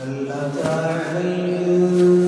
هل أتى على الإنسان